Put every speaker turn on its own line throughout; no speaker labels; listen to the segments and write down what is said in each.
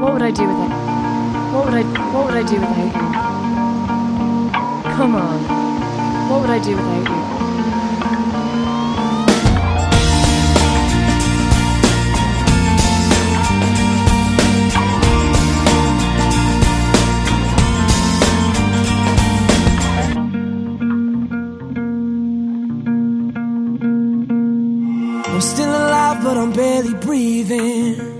What would I do with it? What would I what would I do without you? Come on. What would I do without you?
I'm still alive, but I'm barely breathing.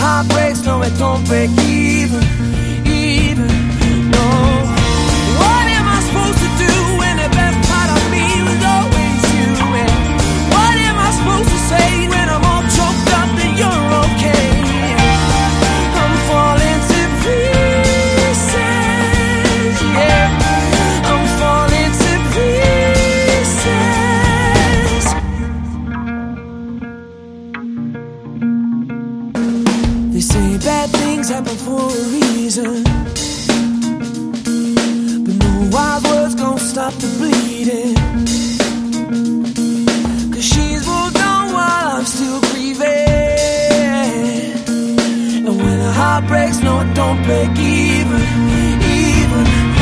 Heart breaks, no, it don't break even, They say bad things happen for a reason. But no wild words gonna stop the bleeding. Cause she's moved on while I'm still grieving. And when a heart breaks, no, it don't break even, even.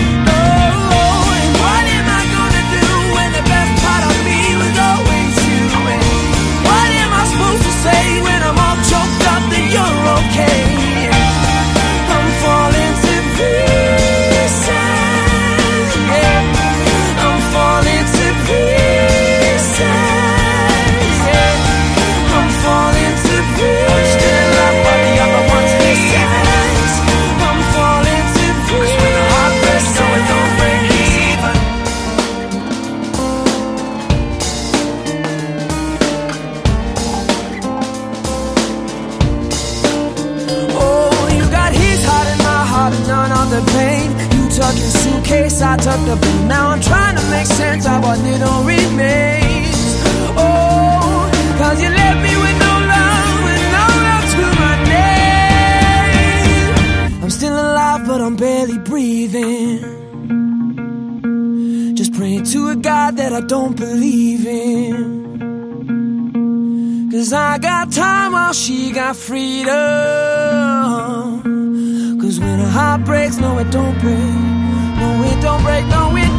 Tuck suitcase, I tuck the blue. Now I'm trying to make sense of what little remains. Oh, cause you left me with no love, with no love to my name. I'm still alive, but I'm barely breathing. Just praying to a God that I don't believe in. Cause I got time while she got freedom. Cause when a heart breaks, no, it don't break. Break, no, it.